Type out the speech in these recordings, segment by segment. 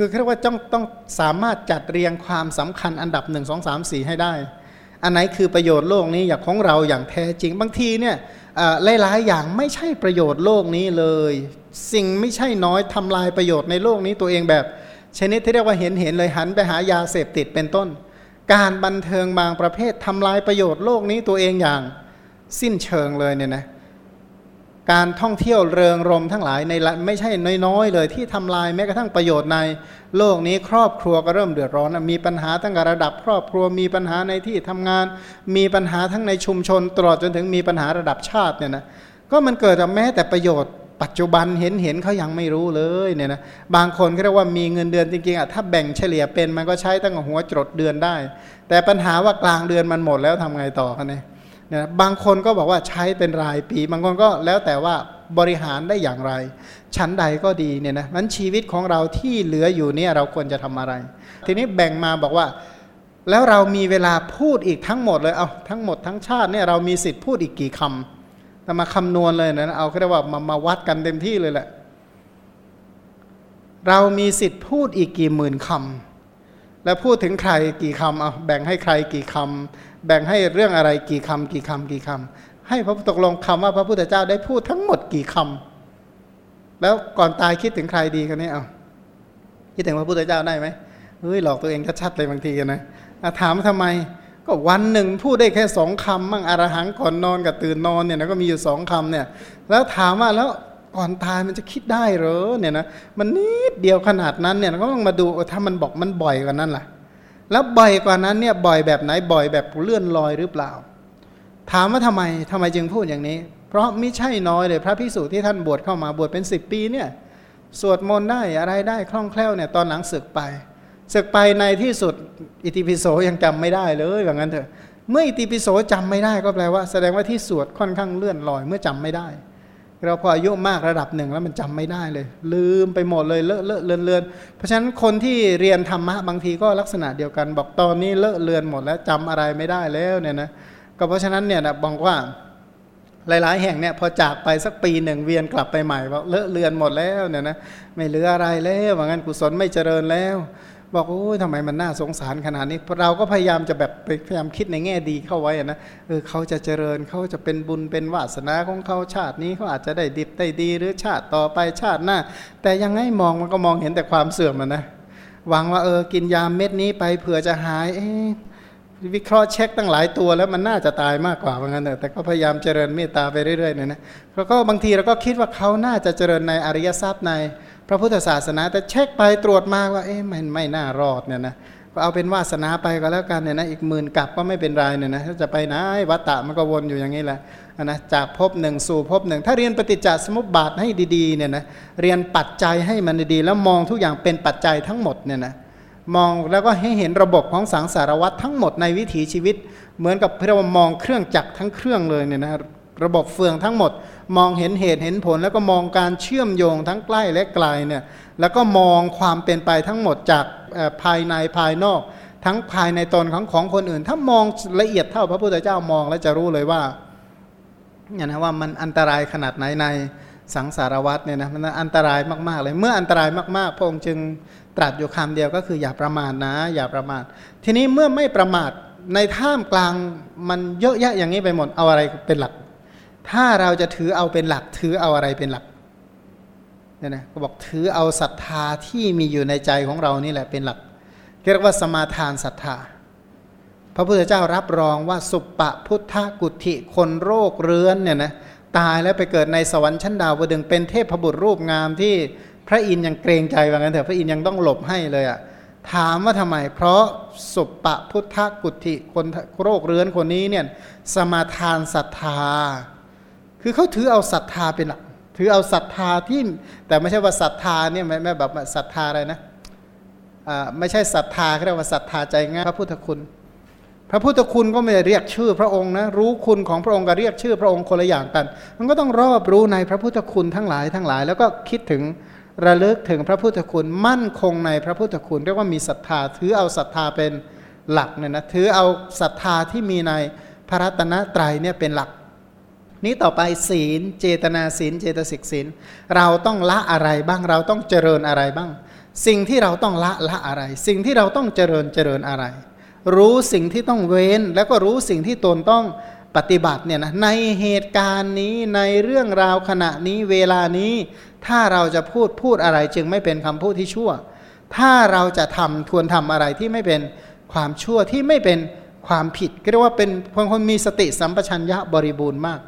คือเรียกว่าต้องต้องสามารถจัดเรียงความสำคัญอันดับหนึ่งสองสามสี่ให้ได้ อันไหนคือประโยชน์โลกนี้อย่างของเราอย่างแท้จริง บางทีเนี่ยหลายๆอย่างไม่ใช่ประโยชน์โลกนี้เลย สิ่งไม่ใช่น้อยทำลายประโยชน์ในโลกนี้ตัวเองแบบชนิดที่เรียกว่าเห็นเห็นเลยหันไปหายาเสพติดเป็นต้น การบันเทิงบางประเภททำลายประโยชน์โลกนี้ตัวเองอย่างสิ้นเชิงเลยเนี่ยนะ การท่องเที่ยวเริงรมทั้งหลายในไม่ใช่น้อยๆเลยที่ทำลายแม้กระทั่งประโยชน์ในโลกนี้ครอบครัวก็เริ่มเดือดร้อนมีปัญหาตั้งแต่ระดับครอบครัวมีปัญหาในที่ทำงาน มีปัญหาทั้งในชุมชนตลอดจนถึงมีปัญหาระดับชาติเนี่ยนะก็มันเกิดจากแม้แต่ประโยชน์ปัจจุบันเห็นเห็นเขายังไม่รู้เลยเนี่ยนะบางคนก็เรียกว่ามีเงินเดือนจริงๆอะถ้าแบ่งเฉลี่ยเป็นมันก็ใช้ตั้งแต่หัวจดเดือนได้ แต่ปัญหาว่ากลางเดือนมันหมดแล้วทำไงต่อกันเนี่ย นะบางคนก็บอกว่าใช้เป็นรายปี บางคนก็แล้วแต่ว่าบริหารได้อย่างไร ชั้นใดก็ดีเนี่ยนะมันชีวิตของเราที่เหลืออยู่เนี่ยเราควรจะทำอะไร ทีนี้แบ่งมาบอกว่า แล้วเรามีเวลาพูดอีกทั้งหมดเลยเอาทั้งหมดทั้งชาติเนี่ยเรามีสิทธิ์พูดอีกกี่คำแต่มาคำนวณเลยนะเอาเรียกว่ามามาวัดกันเต็มที่เลยแหละเรามีสิทธิ์พูดอีกกี่หมื่นคำแล้วพูดถึงใครกี่คำเอาแบ่งให้ใครกี่คำ แบ่งให้เรื่องอะไรกี่คำกี่คำกี่คำให้พระตกลงคำว่าพระพุทธเจ้าได้พูดทั้งหมดกี่คำแล้วก่อนตายคิดถึงใครดีกันเนี่ยเอาคิดถึงพระพุทธเจ้าได้ไหมเฮ้ยหลอกตัวเองชัดๆเลยบางทีนะถามทำไมก็วันหนึ่งพูดได้แค่สองคำมั่งอรหังก่อนนอนกับตื่นนอนเนี่ยนะก็มีอยู่สองคำเนี่ย แล้วถามว่าแล้วก่อนตายมันจะคิดได้หรอเนี่ยนะมันนิดเดียวขนาดนั้นเนี่ยก็ต้องมาดูถ้ามันบอกมันบ่อยกว่านั้นล่ะ แล้วบ่อยกว่านั้นเนี่ยบ่อยแบบไหนบ่อยแบบเลื่อนลอยหรือเปล่า ถามว่าทำไมทำไมจึงพูดอย่างนี้ เพราะไม่ใช่น้อยเลยพระพิสุที่ท่านบวชเข้ามาบวชเป็นสิบปีเนี่ยสวดมนต์ได้อะไรได้คล่องแคล่วเนี่ยตอนหลังศึกไปศึกไปในที่สุดอิติปิโสยังจำไม่ได้เลยอย่างนั้นเถอะ เมื่ออิติปิโสจำไม่ได้ก็แปลว่า แสดงว่าที่สวดค่อนข้างเลื่อนลอยเมื่อจำไม่ได้ เราพออายุมากระดับหนึ่งแล้วมันจำไม่ได้เลย ลืมไปหมดเลยเลอะเลอะเลือนเลือนเพราะฉะนั้นคนที่เรียนธรรมะบางทีก็ลักษณะเดียวกัน บอกตอนนี้เลอะเลือนหมดแล้วจำอะไรไม่ได้แล้วเนี่ยนะก็เพราะฉะนั้นเนี่ยนะบอกว่าหลาย ๆ แห่งเนี่ยพอจากไปสักปีหนึ่งเวียนกลับไปใหม่บอกเลอะเลือนหมดแล้วเนี่ยนะไม่เหลืออะไรแล้วว่างั้นกุศลไม่เจริญแล้ว บอกโอ้ยทำไมมันน่าสงสารขนาดนี้ เราก็พยายามจะแบบพยายามคิดในแง่ดีเข้าไว้นะเออเขาจะเจริญเขาจะเป็นบุญเป็นวาสนาของเขาชาตินี้เขาอาจจะได้ดิบได้ดีหรือชาติต่อไปชาติหน้า แต่ยังไงมองมันก็มองเห็นแต่ความเสื่อมนะหวังว่าเออกินยาเม็ดนี้ไปเผื่อจะหายเอ๊วิเคราะห์เช็คตั้งหลายตัวแล้วมันน่าจะตายมากกว่าเหมือนกันแต่ก็พยายามเจริญเมตตาไปเรื่อยๆเนี่ยนะแล้วก็บางทีเราก็คิดว่าเขาน่าจะเจริญในอริยทรัพย์ใน พระพุทธศาสนาแต่เช็คไปตรวจมาว่าเอ๊ะมันไม่น่ารอดเนี่ยนะก็เอาเป็นวาสนาไปก็แล้วกันเนี่ยนะอีกหมื่นกลับก็ไม่เป็นไรเนี่ยนะจะไปไหนวัตตะมันก็วนอยู่อย่างนี้แหละนะจากภพหนึ่งสู่ภพหนึ่ง ถ้าเรียนปฏิจจสมุปบาทให้ดีๆเนี่ยนะเรียนปัจจัยให้มันดีๆ แล้วมองทุกอย่างเป็นปัจจัยทั้งหมดเนี่ยนะมองแล้วก็ให้เห็นระบบของสังสารวัตทั้งหมดในวิถีชีวิต เหมือนกับเรามองเครื่องจักรทั้งเครื่องเลยเนี่ยนะระบบเฟืองทั้งหมด มองเห็นเหตุเห็นผล แล้วก็มองการเชื่อมโยงทั้งใกล้และไกลเนี่ยแล้วก็มองความเป็นไปทั้งหมดจากภายในภายนอก ทั้งภายในตนของของคนอื่น ถ้ามองละเอียดเท่าพระพุทธเจ้ามองแล้วจะรู้เลยว่าเนี่ยนะว่ามันอันตรายขนาดไหนในสังสารวัตเนี่ยนะมันอันตรายมากๆเลยเมื่ออันตรายมากๆพระองค์จึงตรัสอยู่คำเดียวก็คืออย่าประมาทนะ อย่าประมาททีนี้เมื่อไม่ประมาทในท่ามกลางมันเยอะแยะอย่างนี้ไปหมดเอาอะไรเป็นหลัก ถ้าเราจะถือเอาเป็นหลักถือเอาอะไรเป็นหลักเนี่ยนะก็บอกถือเอาศรัทธาที่มีอยู่ในใจของเรานี่แหละเป็นหลักเรียกว่าสมาทานศรัทธา พระพุทธเจ้ารับรองว่าสุปปะพุทธกุติคนโรคเรื้อนเนี่ยนะตายแล้วไปเกิดในสวรรค์ชั้นดาวดึงเป็นเทพบุตรรูปงามที่พระอินยังเกรงใจว่างั้นเถอะพระอินยังต้องหลบให้เลยอะ่ะถามว่าทำไม เพราะสุปปะพุทธกุติคนโรคเรื้อนคนนี้เนี่ยสมาทานศรัทธา คือเขาถือเอาศรัทธาเป็นหลักถือเอาศรัทธาที่ แต่ไม่ใช่ว่าศรัทธาเนี่ยไม่ไม่แบบศรัทธาอะไรนะอ่าไม่ใช่ศรัทธาเรียกว่าศรัทธาใจง่ายพระพุทธคุณ พระพุทธคุณก็ไม่ได้เรียกชื่อพระองค์นะรู้คุณของพระองค์ก็เรียกชื่อพระองค์คนละอย่างกัน มันก็ต้องรอบรู้ในพระพุทธคุณทั้งหลายทั้งหลาย แล้วก็คิดถึงระลึกถึงพระพุทธคุณมั่นคงในพระพุทธคุณ เรียกว่ามีศรัทธา ถือเอาศรัทธาเป็นหลักเนี่ยนะถือเอาศรัทธาที่มีในพระรัตนตรัยเนี่ยเป็นหลัก นี้ต่อไปศีลเจตนาศีลเจตสิกศีลเราต้องละอะไรบ้างเราต้องเจริญอะไรบ้าง สิ่งที่เราต้องละละอะไร สิ่งที่เราต้องเจริญเจริญอะไร รู้สิ่งที่ต้องเว้น แล้วก็รู้สิ่งที่ตนต้องปฏิบัติเนี่ยนะในเหตุการณ์นี้ในเรื่องราวขณะนี้เวลานี้ ถ้าเราจะพูดพูดอะไรจึงไม่เป็นคำพูดที่ชั่ว ถ้าเราจะทำควรทำอะไรที่ไม่เป็นความชั่วที่ไม่เป็นความผิดเรียกว่าเป็นคนมีสติสัมปชัญญะบริบูรณ์มาก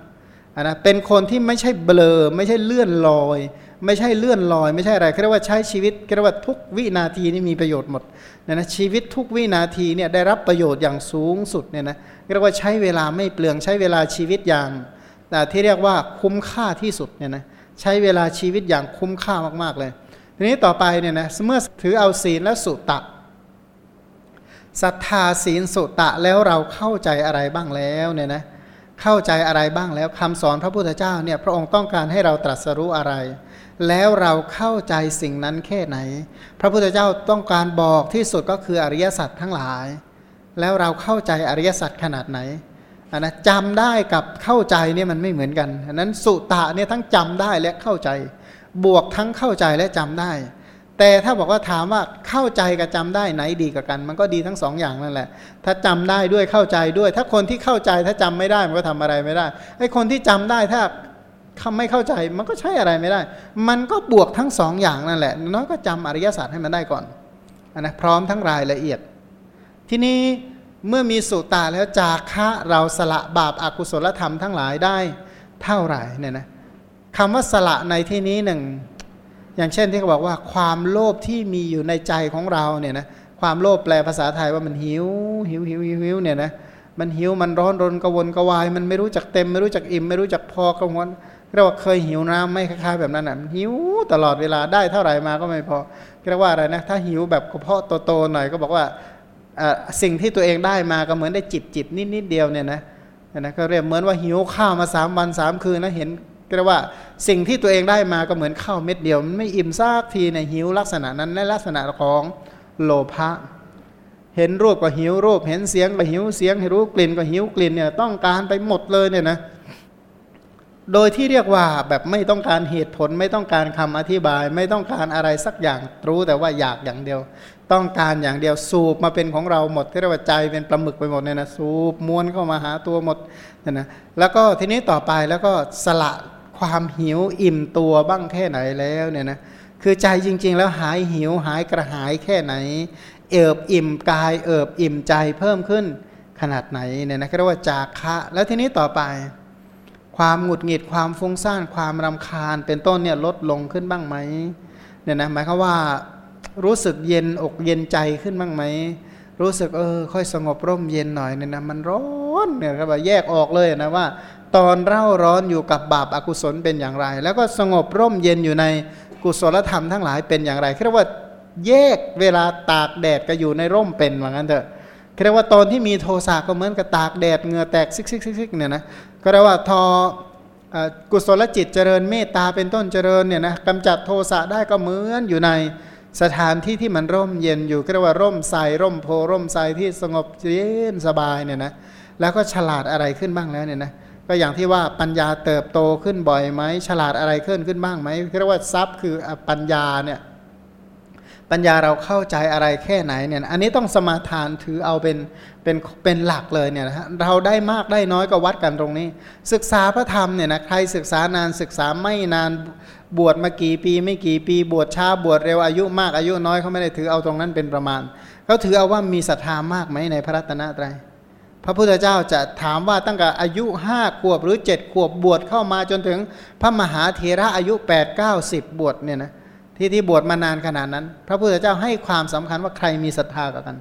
นะเป็นคนที่ไม่ใช่เบลอ ไม่ใช่เลื่อนลอย ไม่ใช่เลื่อนลอย ไม่ใช่อะไรเรียกว่าใช้ชีวิตเรียกว่าทุกวินาทีนี่มีประโยชน์หมดนี่ยนะชีวิตทุกวินาทีเนี่ยได้รับประโยชน์อย่างสูงสุดเนี่ยนะเรียกว่าใช้เวลาไม่เปลืองใช้เวลาชีวิตอย่างที่เรียกว่าคุ้มค่าที่สุดเนี่ยนะใช้เวลาชีวิตอย่างคุ้มค่ามากๆเลยทีนี้ต่อไปเนี่ยนะเมื่อถือเอาศีลและสุตะศรัทธาศีลสุตะแล้วเราเข้าใจอะไรบ้างแล้วเนี่ยนะ เข้าใจอะไรบ้างแล้วคำสอนพระพุทธเจ้าเนี่ยพระองค์ต้องการให้เราตรัสรู้อะไร แล้วเราเข้าใจสิ่งนั้นแค่ไหน พระพุทธเจ้าต้องการบอกที่สุดก็คืออริยสัจทั้งหลาย แล้วเราเข้าใจอริยสัจขนาดไหนอันนะจำได้กับเข้าใจเนี่ยมันไม่เหมือนกันอันนั้นสุตะเนี่ยทั้งจำได้และเข้าใจ บวกทั้งเข้าใจและจำได้ แต่ถ้าบอกว่าถามว่าเข้าใจกับจำได้ไหนดีกับกัน มันก็ดีทั้งสองอย่างนั่นแหละ ถ้าจำได้ด้วยเข้าใจด้วย ถ้าคนที่เข้าใจถ้าจำไม่ได้มันก็ทำอะไรไม่ได้ไอ้คนที่จำได้ถ้าคำไม่เข้าใจมันก็ใช่อะไรไม่ได้ มันก็บวกทั้งสองอย่างนั่นแหละน้อยก็จำอริยศาสตร์ให้มันได้ก่อนอนนะพร้อมทั้งรายละเอียด ทีนี้เมื่อมีสุตาแล้วจากคะเราสละบาปอากุศลธรรมทั้งหลายได้เท่าไหร่เนี่ยนะคำว่าสละในที่นี้หนึ่ง อย่างเช่นที่เขาบอกว่าความโลภที่มีอยู่ในใจของเราเนี่ยนะความโลภแปลภาษาไทยว่ามันหิวหิวหิวหิวเนี่ยนะมันหิวมันร้อนรนกระวนกระวาย มันไม่รู้จักเต็ม ไม่รู้จักอิ่ม ไม่รู้จักพอกระวนเรียกว่าเคยหิวน้ำไม่คล้ายๆแบบนั้นอะหิวตลอดเวลาได้เท่าไหร่มาก็ไม่พอเรียกว่าอะไรนะถ้าหิวแบบกระเพาะโตๆหน่อยก็บอกว่าสิ่งที่ตัวเองได้มาก็เหมือนได้จิบจิบนิดนิดเดียวเนี่ยนะนะก็เรียกเหมือนว่าหิวข้าวมาสามวันสามคืนนะเห็น ก็เรียกว่าสิ่งที่ตัวเองได้มาก็เหมือนข้าวเม็ดเดียวมันไม่อิ่มซากทีในหิวลักษณะนั้นในลักษณะของโลภะเห็นรูปก็หิวรูป เห็นเสียงก็หิวเสียงเห็นรู้กลิ่นก็หิวกลิ่นเนี่ยต้องการไปหมดเลยเนี่ยนะโดยที่เรียกว่าแบบไม่ต้องการเหตุผลไม่ต้องการคำอธิบาย ไม่ต้องการอะไรสักอย่างรู้แต่ว่าอยากอย่างเดียว ต้องการอย่างเดียวสูบมาเป็นของเราหมดที่เรียกว่าใจเป็นปลาหมึกไปหมดเนี่ยนะสูบม้วนเข้ามาหาตัวหมดนะนะแล้วก็ทีนี้ต่อไปแล้วก็สละ ความหิวอิ่มตัวบ้างแค่ไหนแล้วเนี่ยนะคือใจจริง ๆ แล้วหายหิวหายกระหายแค่ไหน เอิบอิ่มกาย เอิบอิ่มใจเพิ่มขึ้นขนาดไหนเนี่ยนะเรียกว่าจากคะแล้วทีนี้ต่อไป ความหงุดหงิดความฟุ้งซ่านความรำคาญ เป็นต้นเนี่ยลดลงขึ้นบ้างไหมเนี่ยนะหมายความว่ารู้สึกเย็นอกเย็นใจขึ้นบ้างไหมรู้สึกเออค่อยสงบร่มเย็นหน่อยเนี่ยนะมันร้อนเนี่ยครับแยกออกเลยนะว่า ตอนเร่าร้อนอยู่กับบาปอกุศลเป็นอย่างไร แล้วก็สงบร่มเย็นอยู่ในกุศลธรรมทั้งหลายเป็นอย่างไรเรียกว่าแยกเวลาตากแดดก็อยู่ในร่มเป็นเหมือนกันเถอะเรียกว่าตอนที่มีโทสะก็เหมือนกับตากแดดเหงื่อแตกซิกซิกซิกเนี่ยนะก็เรียกว่าทอกุศลจิตเจริญเมตตาเป็นต้นเจริญเนี่ยนะกำจัดโทสะได้ก็เหมือนอยู่ในสถานที่ที่มันร่มเย็นอยู่เรียกว่าร่มใสร่มโพร่มใสที่สงบเย็นสบายเนี่ยนะแล้วก็ฉลาดอะไรขึ้นบ้างแล้วเนี่ยนะ ก็อย่างที่ว่าปัญญาเติบโตขึ้นบ่อยไหมฉลาดอะไรขึ้นขึ้นบ้างไหมเรียกว่าทรัพย์คือปัญญาเนี่ยปัญญาเราเข้าใจอะไรแค่ไหนเนี่ยอันนี้ต้องสมาทานถือเอาเป็นเป็นเป็นหลักเลยเนี่ยนะเราได้มากได้น้อยก็วัดกันตรงนี้ ศึกษาพระธรรมเนี่ยนะใครศึกษานานศึกษาไม่นานบวชมากี่ปีไม่กี่ปี บวชช้าบวชเร็วอายุมากอายุน้อยเขาไม่ได้ถือเอาตรงนั้นเป็นประมาณเขาถือเอาว่ามีศรัทธามากไหมในพระรัตนตรัย พระพุทธเจ้าจะถามว่าตั้งแต่อายุห้าขวบหรือเจ็ดขวบบวชเข้ามาจนถึงพระมหาเถระอายุ8ปดเก้าสิบบวชเนี่ยนะที่ที่บวชมานานขนาดนั้น พระพุทธเจ้าให้ความสำคัญว่าใครมีศรัทธากับกัน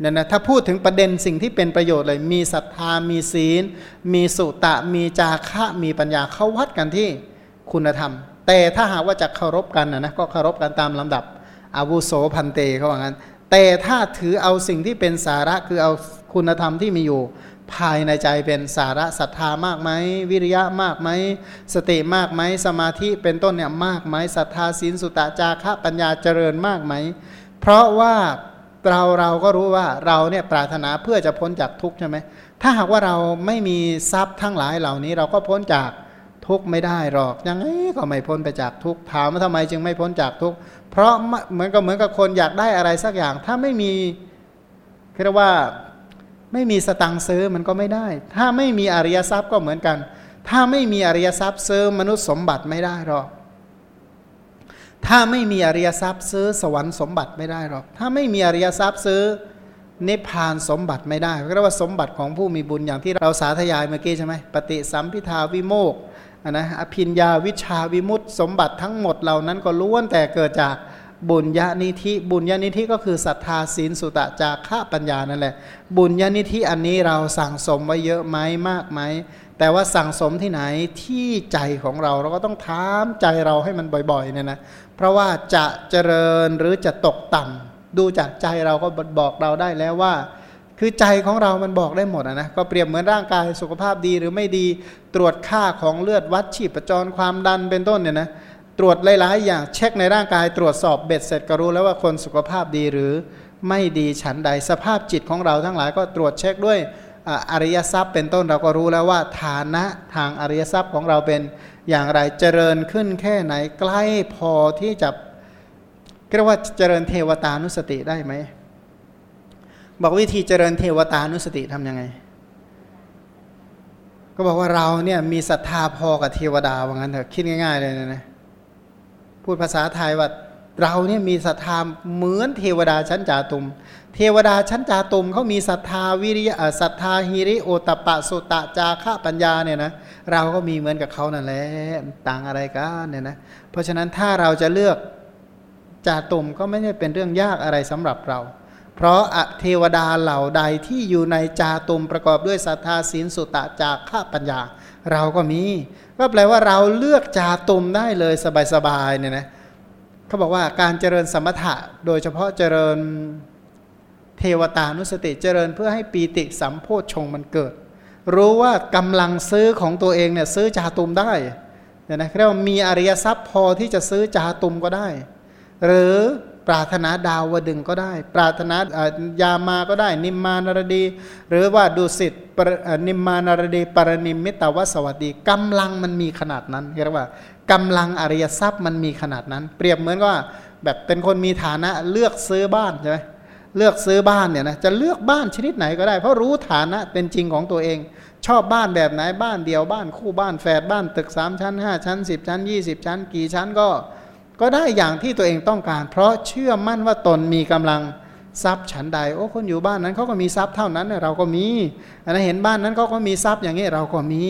เนี่ยนะถ้าพูดถึงประเด็นสิ่งที่เป็นประโยชน์เลย มีศรัทธามีศีล มีสุตะ มีจาคะมีปัญญาเขาวัดกันที่คุณธรรม แต่ถ้าหากว่าจะเคารพกันนะนะก็เคารพกันตามลำดับอาวุโสพันเตเขาว่างั้นแต่ถ้าถือเอาสิ่งที่เป็นสาระคือเอา คุณธรรมที่มีอยู่ภายในใจเป็นสาระศรัทธามากไหมวิริยะมากไหมสติมากไหมสมาธิเป็นต้นเนี่ยมากไหมศรัทธาศีลสุตะจาระปัญญาเจริญมากไหม เพราะว่าเราเราก็รู้ว่าเราเนี่ยปรารถนาเพื่อจะพ้นจากทุกข์ใช่ไหมถ้าหากว่าเราไม่มีทรัพย์ทั้งหลายเหล่านี้เราก็พ้นจากทุกข์ไม่ได้หรอกยังไงก็ไม่พ้นไปจากทุกข์ถามว่าทำไมจึงไม่พ้นจากทุกข์เพราะเหมือนกับเหมือนกับคนอยากได้อะไรสักอย่าง ถ้าไม่มีเรียกว่า ไม่มีสตังซื้อมันก็ไม่ได้ ถ้าไม่มีอริยทรัพย์ก็เหมือนกัน ถ้าไม่มีอริยทรัพย์ซื้อมนุษย์สมบัติไม่ได้หรอก ถ้าไม่มีอริยทรัพย์ซื้อสวรรค์สมบัติไม่ได้หรอก ถ้าไม่มีอริยทรัพย์ซื้อนิพพานสมบัติไม่ได้เรียกว่าสมบัติของผู้มีบุญอย่างที่เราสาธยายเมื่อกี้ใช่ไหมปฏิสัมพิทาวิโมกนะอภินยาวิชาวิมุตติ สมบัติทั้งหมดเหล่านั้นก็ล้วนแต่เกิดจาก บุญญาณิธิบุญญาณิธิก็คือศรัทธาศีลสุตะจาระปัญญานั่นแหละ บุญญาณิธิอันนี้เราสั่งสมไว้เยอะไหมมากไหมแต่ว่าสั่งสมที่ไหนที่ใจของเราเราก็ต้องถามใจเราให้มันบ่อยๆเนี่ยนะเพราะว่าจะเจริญหรือจะตกต่ำดูจากใจเราก็บอกเราได้แล้วว่า คือใจของเรามันบอกได้หมดนะก็เปรียบเหมือนร่างกายสุขภาพดีหรือไม่ดีตรวจค่าของเลือดวัดชีพจรความดันเป็นต้นเนี่ยนะ รวจหลายๆอย่างเช็คในร่างกายตรวจสอบเบ็ดเสร็จก็รู้แล้วว่าคนสุขภาพดีหรือไม่ดีฉันใดสภาพจิตของเราทั้งหลายก็ตรวจเช็คด้วยอริยทรัพย์เป็นต้นเราก็รู้แล้วว่าฐานะทางอริยทรัพย์ของเราเป็นอย่างไรเจริญขึ้นแค่ไหนใกล้พอที่จะเรียกว่าเจริญเทวตานุสติได้ไหมบอกวิธีเจริญเทวตานุสติทำยังไง ก็บอกว่าเราเนี่ยมีศรัทธาพอกับเทวดาว่างั้นเถอะคิดง่าย ๆ เลยนะ พูดภาษาไทยว่าเราเนี่ยมีศรัทธาเหมือนเทวดาชั้นจาตุม เทวดาชั้นจาตุมเขามีศรัทธาวิริยะศรัทธาฮิริโอตปะสุตะจาระปัญญาเนี่ยนะเราก็มีเหมือนกับเขานั่นแหละต่างอะไรกันเนี่ยนะเพราะฉะนั้นถ้าเราจะเลือกจาตุมก็ไม่ได้เป็นเรื่องยากอะไรสำหรับเรา เพราะเทวดาเหล่าใดที่อยู่ในจาตุมประกอบด้วยศรัทธาศีลสุตะจาระปัญญา เราก็มี ก็แปลว่าเราเลือกจาตุมได้เลยสบายๆเนี่ยนะเขาบอกว่าการเจริญสมถะโดยเฉพาะเจริญเทวตานุสติเจริญเพื่อให้ปีติสัมโพชฌงมันเกิด รู้ว่ากำลังซื้อของตัวเองเนี่ยซื้อจาตุมได้เนี่ยนะเรียกว่ามีอริยทรัพย์พอที่จะซื้อจาตุมก็ได้ หรือ ปรารถนาดาวดึงก็ได้ ปรารถนายามาก็ได้ นิมมานารดี หรือว่าดุสิตนิมมานารดีปรนิมมิตาวสวัสดีกำลังมันมีขนาดนั้นเรียกว่ากำลังอริยทรัพย์มันมีขนาดนั้น เปรียบเหมือนว่าแบบเป็นคนมีฐานะเลือกซื้อบ้านใช่ไหมเลือกซื้อบ้านเนี่ยนะจะเลือกบ้านชนิดไหนก็ได้ เพราะรู้ฐานะเป็นจริงของตัวเอง ชอบบ้านแบบไหนบ้านเดียวบ้านคู่บ้านแฝดบ้านตึก 3 ชั้น 5 ชั้น 10 ชั้น 20 ชั้น กี่ชั้นก็ ก็ได้อย่างที่ตัวเองต้องการ เพราะเชื่อมั่นว่าตนมีกำลังทรัพย์ฉันใด โอ้คนอยู่บ้านนั้นเขาก็มีทรัพย์เท่านั้นเราก็มีอันนั้นเห็นบ้านนั้นเขาก็มีทรัพย์อย่างนี้เราก็มี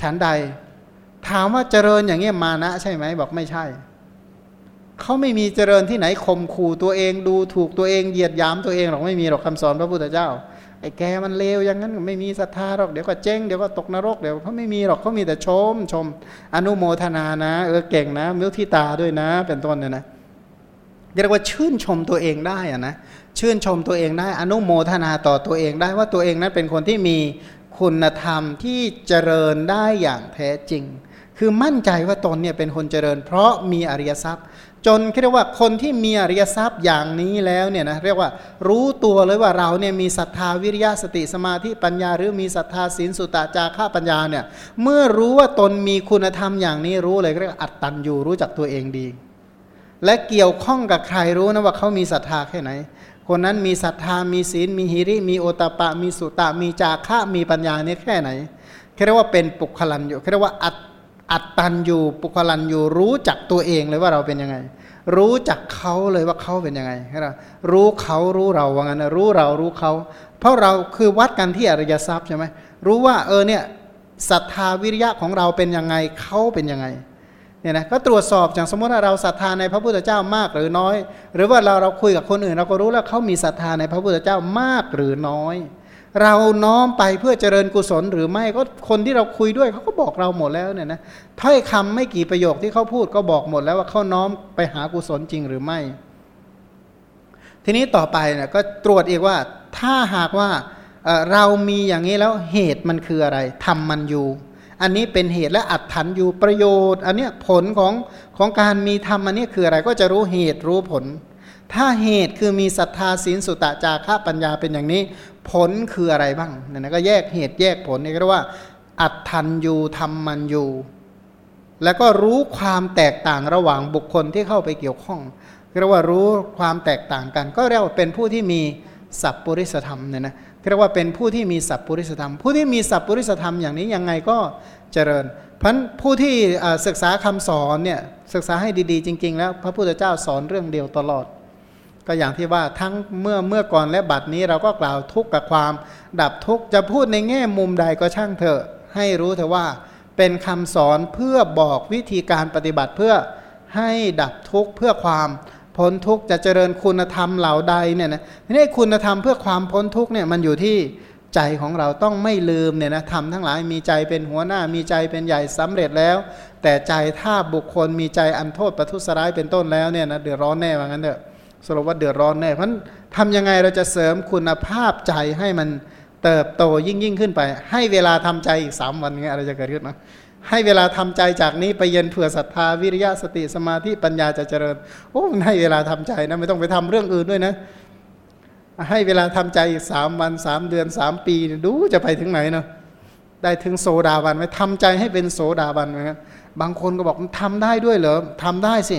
ฉันใด ถามว่าเจริญอย่างนี้มานะใช่ไหมบอกไม่ใช่เขาไม่มีเจริญที่ไหนข่มขู่ตัวเองดูถูกตัวเองเหยียดยามตัวเองหรอกไม่มีหรอกคำสอนพระพุทธเจ้า ไอ้แกมันเลวอย่างนั้นไม่มีศรัทธาหรอกเดี๋ยวก็เจ๊งเดี๋ยวก็ตกนรกเดี๋ยวเขาไม่มีหรอกเขามีแต่ชมชม อนุโมทนานะเออเก่งนะมิทิตาด้วยนะ เป็นต้นเนี่ยนะเรียกว่าชื่นชมตัวเองได้อะนะชื่นชมตัวเองได้อนุโมทนาต่อตัวเองได้ว่าตัวเองนั้นเป็นคนที่มีคุณธรรมที่เจริญได้อย่างแท้จริง คือมั่นใจว่าตนเนี่ยเป็นคนเจริญ เพราะมีอริยทรัพย์ จนเรียกว่าคนที่มีอริยทรัพย์อย่างนี้แล้วเนี่ยนะเรียกว่ารู้ตัวเลยว่าเราเนี่ยมีศรัทธาวิริยะสติสมาธิปัญญา หรือมีศรัทธาศีลสุตตะจาระปัญญาเนี่ยเมื่อรู้ว่าตนมีคุณธรรมอย่างนี้รู้เลยเรียกอัตตันอยู่รู้จักตัวเองดี และเกี่ยวข้องกับใครรู้นะว่าเขามีศรัทธาแค่ไหน คนนั้นมีศรัทธามีศีล มีหิริ มีโอตปะ มีสุตตะมีจาระมีปัญญาเนี่ยแค่ไหนเรียกว่าเป็นปุคลันอยู่เรียกว่าอัต อัตตันอยู่ปุคลันอยู่รู้จักตัวเองเลยว่าเราเป็นยังไง รู้จักเขาเลยว่าเขาเป็นยังไงเรารู้เขารู้เราว่างั้นรู้เรารู้เขา เพราะเราคือวัดกันที่อริยทรัพย์ใช่ไหมรู้ว่าเออเนี่ยศรัทธาวิริยะของเราเป็นยังไงเขาเป็นยังไงเนี่ยนะก็ตรวจสอบอย่างสมมติว่าเราศรัทธาในพระพุทธเจ้ามากหรือน้อย หรือว่าเราเราคุยกับคนอื่น เราก็รู้แล้วเขามีศรัทธาในพระพุทธเจ้ามากหรือน้อย เราน้อมไปเพื่อเจริญกุศลหรือไม่ก็คนที่เราคุยด้วยเขาก็บอกเราหมดแล้วเนี่ยนะถ้อยคำไม่กี่ประโยคที่เขาพูดก็บอกหมดแล้วว่าเขาน้อมไปหากุศลจริงหรือไม่ ทีนี้ต่อไปเนี่ยก็ตรวจอีกว่าถ้าหากว่าเรามีอย่างนี้แล้วเหตุมันคืออะไรทำมันอยู่ อันนี้เป็นเหตุและอัดถันอยู่ประโยชน์ อันเนี้ยผลของของการมีธรรมอันนี้คืออะไรก็จะรู้เหตุรู้ผล ถ้าเหตุคือมีศรัทธาศีลสุตะจาระปัญญาเป็นอย่างนี้ ผลคืออะไรบ้างเนี่ยนะก็แยกเหตุแยกผลนี่เรียกว่า อัตทันยูทำมันยูแล้วก็รู้ความแตกต่างระหว่างบุคคลที่เข้าไปเกี่ยวข้องเรียกว่ารู้ความแตกต่างกัน ก็เรียกว่าเป็นผู้ที่มีสัพปริสธรรมเนี่ยนะเรียกว่าเป็นผู้ที่มีสัพปริสธรรม ผู้ที่มีสัพปริสธรรมอย่างนี้ยังไงก็เจริญ เพราะผู้ที่ศึกษาคำสอนเนี่ยศึกษาให้ดีๆ จริง ๆ แล้ว พระพุทธเจ้าสอนเรื่องเดียวตลอด ก็อย่างที่ว่าทั้งเมื่อเมื่อก่อนและบัดนี้เราก็กล่าวทุกข์กับความดับทุกข์จะพูดในแง่มุมใดก็ช่างเถอะ ให้รู้เถอะว่าเป็นคำสอนเพื่อบอกวิธีการปฏิบัติเพื่อให้ดับทุกข์เพื่อความพ้นทุกข์จะเจริญคุณธรรมเหล่าใดเนี่ยนะนี้คุณธรรมเพื่อความพ้นทุกข์เนี่ยมันอยู่ที่ใจของเราต้องไม่ลืมเนี่ยนะทำทั้งหลายมีใจเป็นหัวหน้ามีใจเป็นใหญ่สำเร็จแล้ว แต่ใจถ้าบุคคลมีใจอันโทษประทุษร้ายเป็นต้นแล้วเนี่ยนะเดือดร้อนแน่ว่างั้นเถอะ สรุปว่าเดือดร้อนแน่เพราะทำยังไงเราจะเสริมคุณภาพใจให้มันเติบโตยิ่งยิ่งขึ้นไป ให้เวลาทำใจอีกสามวันเงี้ยอะไรจะเกิดขึ้นนะให้เวลาทำใจจากนี้ไปเย็นเผื่อศรัทธาวิริยะสติสมาธิปัญญาจะเจริญโอ้ให้เวลาทำใจนะไม่ต้องไปทำเรื่องอื่นด้วยนะ ให้เวลาทำใจอีกสามวันสามเดือนสามปีดูจะไปถึงไหนเนาะได้ถึงโซดาบันไหมทำใจให้เป็นโซดาบันไหมครับบางคนก็บอกทำได้ด้วยเหรอทำได้สิ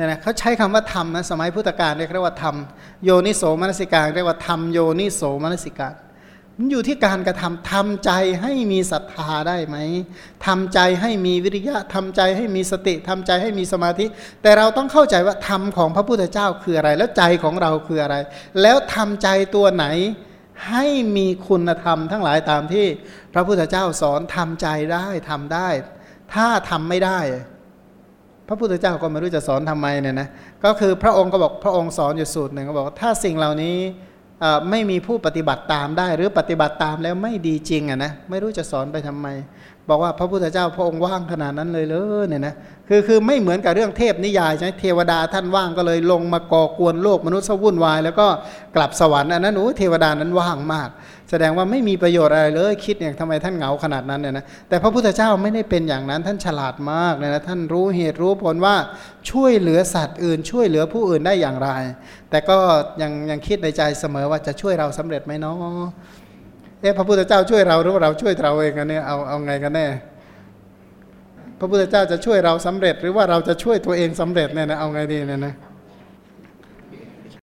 เนี่ยนะเขาใช้คำว่าทำนะสมัยพุทธกาลเรียกว่าทำโยนิโสมนสิการเรียกว่าทำโยนิโสมนสิการมันอยู่ที่การกระทำทำใจให้มีศรัทธาได้ไหมทำใจให้มีวิริยะทำใจให้มีสติทำใจให้มีสมาธิ แต่เราต้องเข้าใจว่าธรรมของพระพุทธเจ้าคืออะไร แล้วใจของเราคืออะไร แล้วทำใจตัวไหนให้มีคุณธรรมทั้งหลายตามที่พระพุทธเจ้าสอนทำใจได้ทำได้ ถ้าทำไม่ได้ พระพุทธเจ้าก็ไม่รู้จะสอนทำไมเนี่ยนะก็คือพระองค์ก็บอกพระองค์สอนอยู่สูตรหนึ่งก็บอกว่าถ้าสิ่งเหล่านี้ไม่มีผู้ปฏิบัติตามได้ หรือปฏิบัติตามแล้วไม่ดีจริงอะนะไม่รู้จะสอนไปทำไม บอกว่าพระพุทธเจ้าพระองค์ว่างขนาดนั้นเลยเลยเนี่ยนะคือคือไม่เหมือนกับเรื่องเทพนิยายใช่เทวดาท่านว่างก็เลยลงมาก่อกวนโลกมนุษย์วุ่นวาย แล้วก็กลับสวรรค์อันนั้นโอ้เทวดานั้นว่างมาก แสดงว่าไม่มีประโยชน์อะไรเลยคิดเนี่ยทำไมท่านเหงาขนาดนั้นเนี่ยนะแต่พระพุทธเจ้าไม่ได้เป็นอย่างนั้นท่านฉลาดมากเลยนะท่านรู้เหตุรู้ผลว่าช่วยเหลือสัตว์อื่น ช่วยเหลือผู้อื่นได้อย่างไร แต่ก็ยังยังคิดในใจเสมอว่าจะช่วยเราสำเร็จไหมเนาะ เอ๊ะพระพุทธเจ้าช่วยเราหรือว่าเราช่วยเราเองกันเนี่ยเอาเอาไงกันแน่ พระพุทธเจ้าจะช่วยเราสำเร็จ หรือว่าเราจะช่วยตัวเองสำเร็จเนี่ยนะเอาไงดีเนี่ยนะ